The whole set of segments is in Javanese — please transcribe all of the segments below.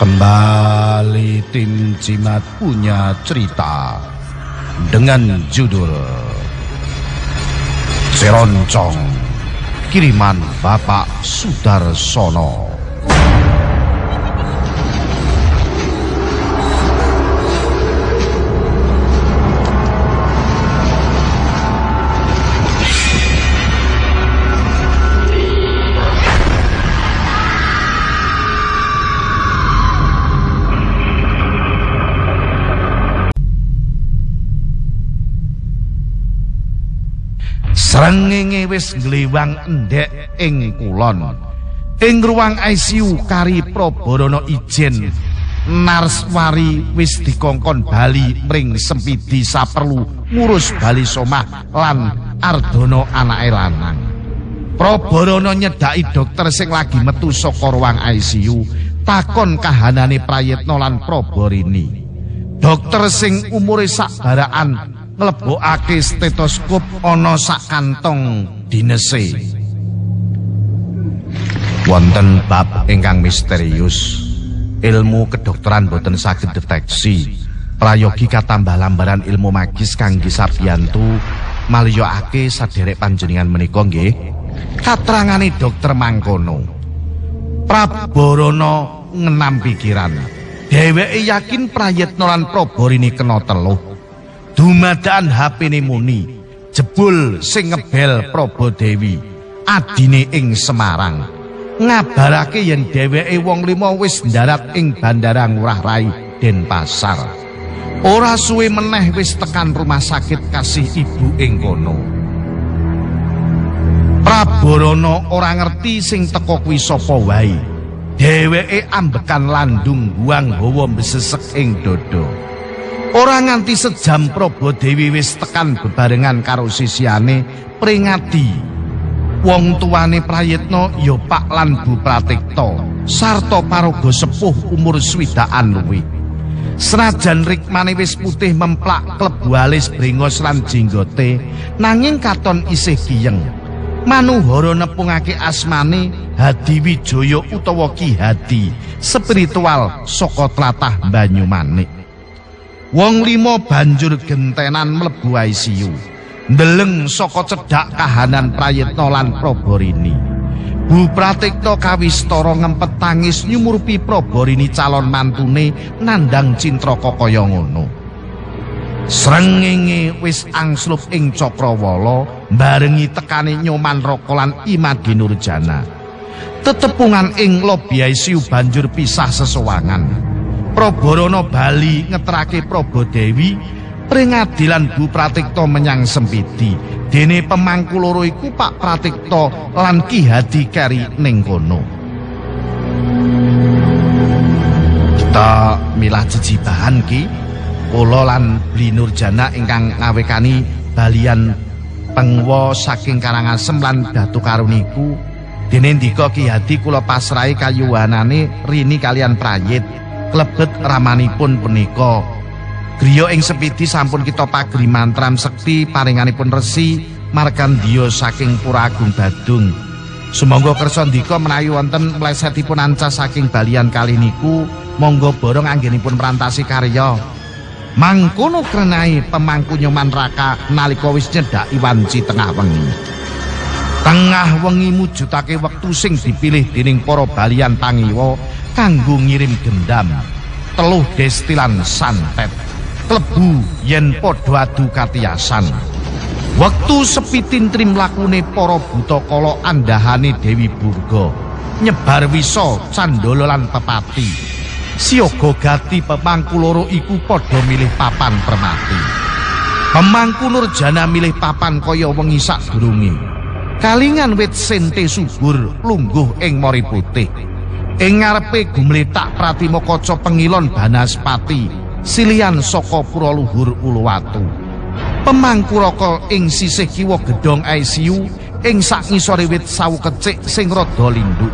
Kembali tim Cimat punya cerita dengan judul Seroncong Kiriman Bapak Sudarsono. Srengenge wis ngliwang endek ing kulon. Ing ruang ICU kari Prabarana ijen Narswari wis dikongkon bali mring sempidi saperlu ngurus bali somah lan Ardono anake lanang. Prabarana nyedaki dokter sing lagi metu saka ruang ICU takon kahanane Prayitna lan Prabarini. Dokter sing umure sak baraan nglebokake stetoskop ana sak kantong dinese. Wonten bab ingkang misterius. Ilmu kedokteran boten saged deteksi. Prayogi katambah lambaran ilmu magis kangge sabiyantu maliyokake saderek panjenengan menika nggih. Katerangane dokter mangkono. Praborana ngenam pikiran. Dheweke yakin Prayitna lan Prabarini kena teluh. Dumadaan HP ne muni jebul sing ngebel Probo adine ing Semarang. Ngabarake yen dheweke wong lima wis ndarat ing Bandara Ngurah Rai Denpasar. Ora suwe meneh wis tekan rumah sakit kasih ibu ing kono. Praborana ora ngerti sing teko kuwi sapa wae. Dheweke ambekan landung buang hawa mbesesek ing dodo Ora nganti sejam Probo Dewi wis tekan bebarengan karo sisiane peringati. Wong tuane Prayitna ya Pak lan Bu Pratikta sarta paraga sepuh umur swidaan luwih. Senajan rikmane wis putih memplak klebu alis brengos lan jenggote nanging katon isih kiyeng. Manuhara nepungake asmane Hadi Wijaya utawa Ki Hadi spiritual saka tlatah Banyumanik. Wong limo banjur gentenan mlebu ICU. Ndeleng saka cedhak kahanan Prayitna lan Prabarini. Bu Pratikta kawistara ngempet tangis nyumurupi Prabarini calon mantune nandang cintraka kaya ngono. Srengenge wis angslup ing Cakrawala barengi tekane Nyoman Raka lan Imadi Nurjana. Tetepungan ing lobi ICU banjur pisah sesuwangan. Prabarana Bali ngetrake Praba Dewi pringadilan Bu Pratikta menyang Sempidi. Dene pemangku loro iku Pak Pratikta lan Ki Hadi Keri ning kono. Kita milah jejibahan ki kula lan Bli Nurjana ingkang ngawekani balian pengwa saking Karangasem lan Datu Karuniku. Dene ndika Ki Hadi kula pasrahi kayuwanane rini kalian Prayit. Klebet ramanipun punika. Griya ing sepidi sampun kita pagri mantram sekti paringanipun resi markandiya saking Pura Agung Badung. Sumangga kersa ndika menawi wonten mlesetipun ancas saking balian kali niku, monggo borong anggenipun merantasi karya. Mangkono krenai pemangku nyoman raka nalika wis nyedhaki wanci tengah wengi. Tengah wengi mujudake wektu sing dipilih dening para balian pangiwa kanggo ngirim gendam teluh destilan santet. Klebu yen padha adu katiasan. Wektu sepi tintrim lakune para buta kala andahane Dewi Burga nyebar wisa candala lan pepati. Siaga gati pemangku loro iku padha milih papan permati. Pemangku Nurjana milih papan kaya wengi sak durunge kalingan wit sente subur lungguh ing mori putih. Ing ngarepe gumletak Pratima Kaca Pengilon Banaspati silian saka pura luhur Uluwatu. pemangku rokok ing sisih kiwa gedong ICU ing sak ngisore wit sawu kecik sing rada linduk.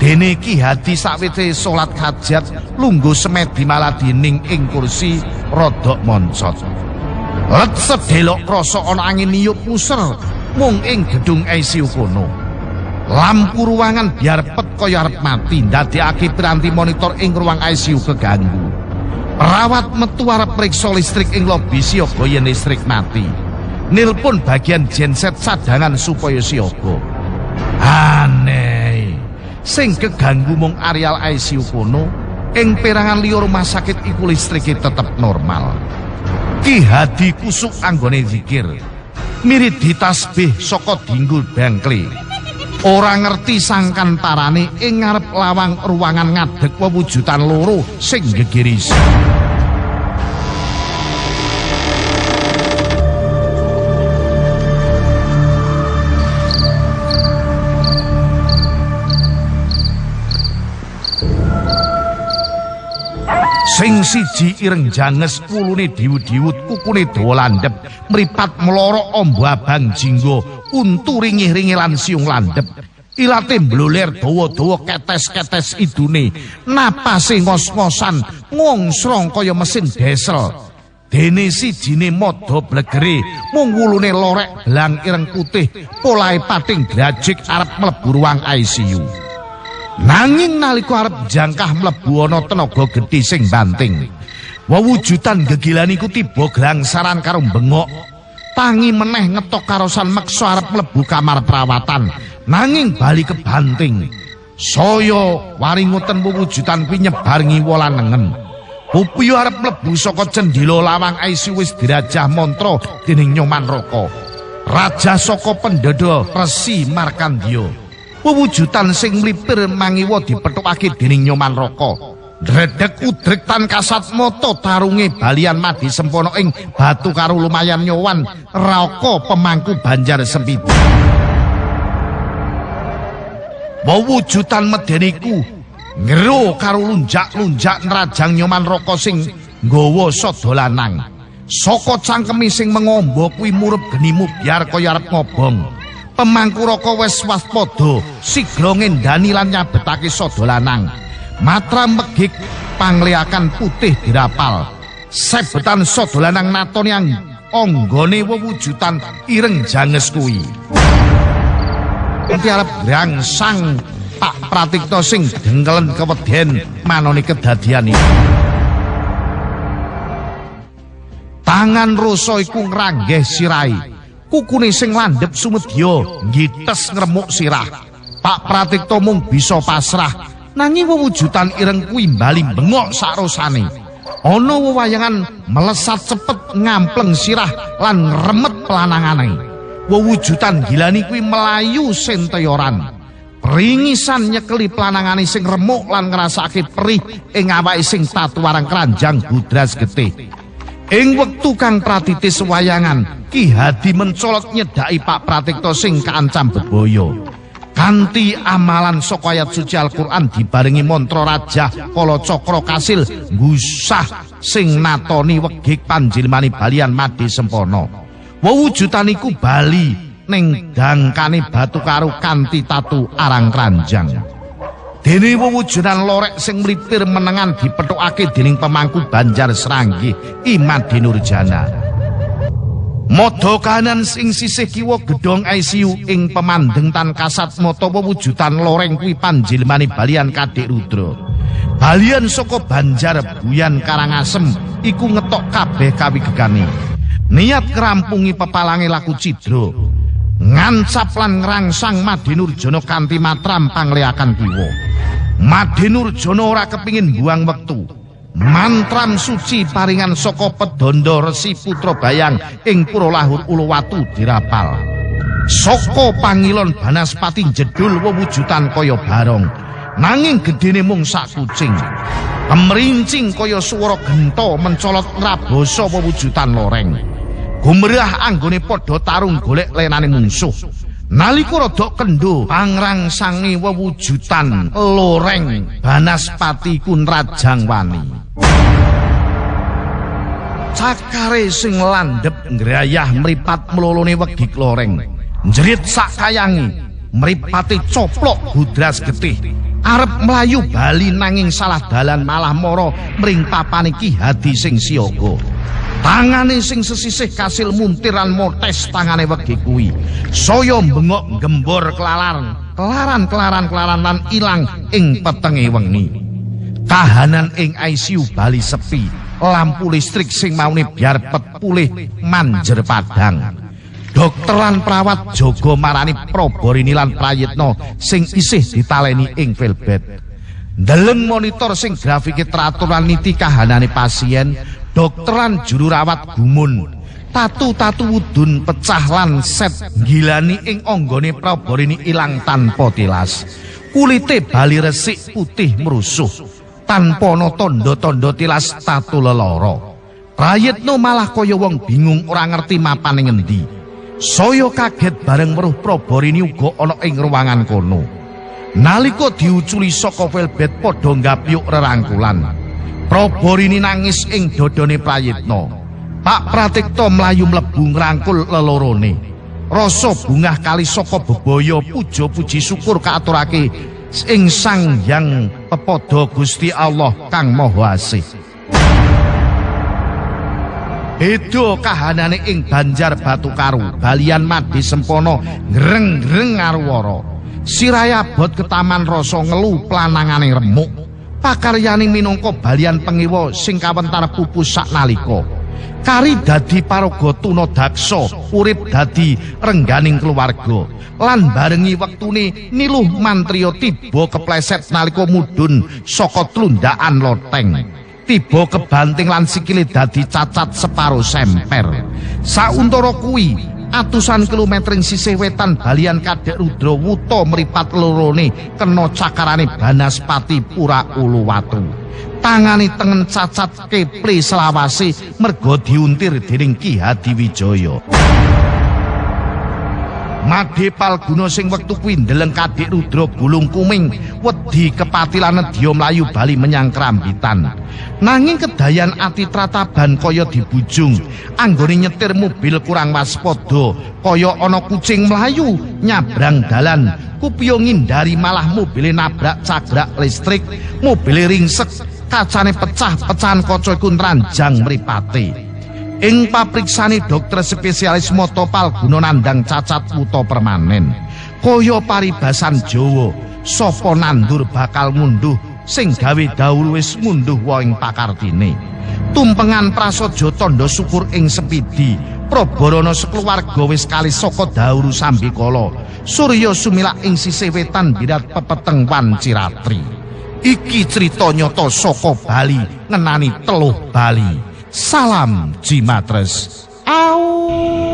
Dene Ki Hadi sakwise salat hajat lungguh semedi maladining ing kursi rodok moncot let sedelok krasa ana angin niup muser mung ing gedung ICU kono. Lampu ruangan biar pet kaya arep mati ndadekake piranti monitor ing ruang ICU keganggu. Perawat metu arep periksa listrik ing lobi siaga yen listrik mati. Nilpun bagian genset cadangan supaya siaga. Aneh. Sing keganggu mung areal ICU kono ing perangan liya rumah sakit iku listrike tetep normal. Ki Hadi kusuk anggone zikir mirip ditasbih saka dinggul bangkli. Ora ngerti sangkan parane ing ngarep lawang ruangan ngadeg wewujudan loro sing gegiris Sing siji ireng janges kulune diwut-diwut kukune dawa landhep. Mripat mloro ombo abang jinggo untu ringih-ringih lan siung landhep. Ilate mbloler dawa-dawa ketes-ketes idune. Napase ngos-ngosan ngongsrong kaya mesin desel dene sijine modho blegere mung wulune lorek belang ireng putih polahe pating grajik arep mlebu ruang ICU Nanging nalika arep jangkah mlebu ana tenaga gedhe sing banting. Wewujutan gegilan iku tiba glangsaran karo bengok. Tangi meneh ngetok karosan meksa arep mlebu kamar perawatan. Nanging bali ke banting. Saya waringoten wewujutan kuwi nyebar ngiwolan nengen. Pupiyo arep mlebu saka cendhila lawang ICU wis dirajah mantra dening Nyoman Roko. Raja saka pendodo Resi Markandiya. Wewujutan sing mlipir mangiwa dipethukake dening Nyoman Raka. Dredeg udrek tan kasat moto tarunge balian madi sempono ing batu karo lumayan nyowan Raka pemangku Banjar Sempitu. Wewujutan medeniku ngero karo lunjak-lunjak nerajang Nyoman Raka sing nggawa sada lanang. Saka cangkemi sing mengombo kuwi murup genimu biar kaya arep ngobong. Pemangku roko sigra ngendani lan nyabetake sada lanang matra megik pangliakan putih dirapal sebetan sada lanang natone ang anggone wewujutan ireng janges kuwi Tiarap sang Pak Pratikto sing dengkelen kewedhen manoni kedadian iki. Tangan Roso iku ngranggeh sirai. Kukune sing landhep sumedya ngites ngremuk sirah. Pak Pratikto mung bisa pasrah. Nanging wewujutan ireng kuwi bali bengok sarosane ana wewayangan melesat cepet ngampleng sirah lan remet pelanangane wewujutan gilani kuwi melayu sentoyoran. Ringisan nyekeli pelanangane sing remuk lan ngrasake perih ing awake sing tatu warang keranjang budras getih Ing wektu kang pratitis wayangan, Ki Hadi mencolot nyedaki Pak Pratikto sing kaancam bebaya. Kanti amalan saka ayat suci Al-Qur'an dibarengi mantra raja kala cakra kasil gusah sing natoni wegik panjilmani balian madi sempana. Wewujutan iku bali ning dangkane batu karo kanti tatu arang kranjang. Dene wewujudan lorek sing mlipir menengan dipethukake dening pemangku Banjar Seranggi Iman Dinurjana. Modo kanan sing sisih kiwa gedong ICU ing pemandeng tan kasat moto wewujudan loreng kuwi panjilmani balian Kadik Rudra. Balian saka Banjar Buyan Karangasem iku ngetok kabeh kawigegane. Niat kerampungi pepalange laku Cidro. ngancap lan ngrangsang Madinurjana kanthi matram pangliakan kiwa. Madinurjana ora kepingin buang wektu. Mantram suci paringan saka Pedondo Resi Putra Bayang ing Pura Lahur Uluwatu dirapal. Saka pangilon Banaspati jedul wewujutan kaya barong. Nanging gedene mung sak kucing. Kemrincing kaya swara gento mencolot ngraboso wewujutan loreng. gumrah anggone padha tarung golek lenane mungsuh nalika rada kendho pangrangsangi wewujutan loreng banaspati kun rajang wani. Cakare sing landhep ngrayah mripat mlolone wegi kloreng njerit sak kayangi mripate coplok gudras getih. Arep mlayu bali nanging salah dalan malah mara mring papane Ki Hadi sing siaga tangane sing sesisih kasil muntiran motes tangane wegi kuwi. Saya bengok gembor kelalar kelaran kelaran lan ilang ing petenge wengi. Kahanan ing ICU bali sepi lampu listrik sing maune biar pet pulih manjer padang. Dokteran perawat jogo marani proborini lan prayitno sing isih ditaleni ing velbet ndeleng monitor sing grafike teratur lan niti kahanane pasien dokteran juru rawat gumun tatu-tatu wudun pecah lan set gilani ing anggone prabarini ilang tanpa tilas kulite bali resik putih merusuh tanpa ana tanda-tanda tilas tatu leloro Rayitno malah kaya wong bingung ora ngerti mapane ngendi. Saya kaget bareng weruh Prabarini uga ana ing ruangan kono. Nalika diuculi saka velbet padha nggapyuk rerangkulan. Prabarini nangis ing dodone Prayitna. Pak Pratikta mlayu mlebu ngrangkul lelorone. Rasa bungah kali saka bebaya puja-puji syukur kaaturake ing Sang Hyang Pepada Gusti Allah Kang Maha Asih. Beda kahanane ing Banjar Batu Karu, balian Madi Sempono ngreng-ngreng arwara. Siraya abot ke taman rasa ngelu planangane remuk. Pakaryane minangka balian pengiwa sing kawentar pupus saknalika. Kari dadi paraga tuna daksa, urip dadi rengganing keluarga. Lan barengi wektune niluh mantriya tiba kepleset nalika mudhun saka tlundaan loteng. Tiba kebanting lan sikile dadi cacat separo semper. Sauntara kuwi atusan kilometring sisih wetan balian kadek rudra wuto meripat lorone kena cakarane banaspati pura uluwatu. Tangani tengen cacat keple selawasi mergo diuntir dening ki hadi Made Palguna sing wektu kuwi ndeleng Kadek Rudra bulung kuming wedi kepatilan nedya mlayu bali menyang Krambitan. Nanging kedayan ati trataban kaya dibujung, anggone nyetir mobil kurang waspada, kaya ana kucing mlayu nyabrang dalan. Kupiyo ngindari malah mobile nabrak cagrak listrik, mobile ringsek, kacane pecah, pecahan kaca iku ranjang mripate. Ing papriksani dokter spesialis moto palguna nandang cacat wuto permanen kaya paribasan Jawa sapa nandur bakal munduh sing gawe dawuh wis munduh wae ing pakartine tumpengan prasaja tandha syukur ing sepidi prabarana sekeluarga wis kali saka dawuh sambikala surya sumilak ing sisih wetan birat pepeteng wanciratri iki crita nyata saka Bali ngenani teluh Bali Salam Jimatres. Au.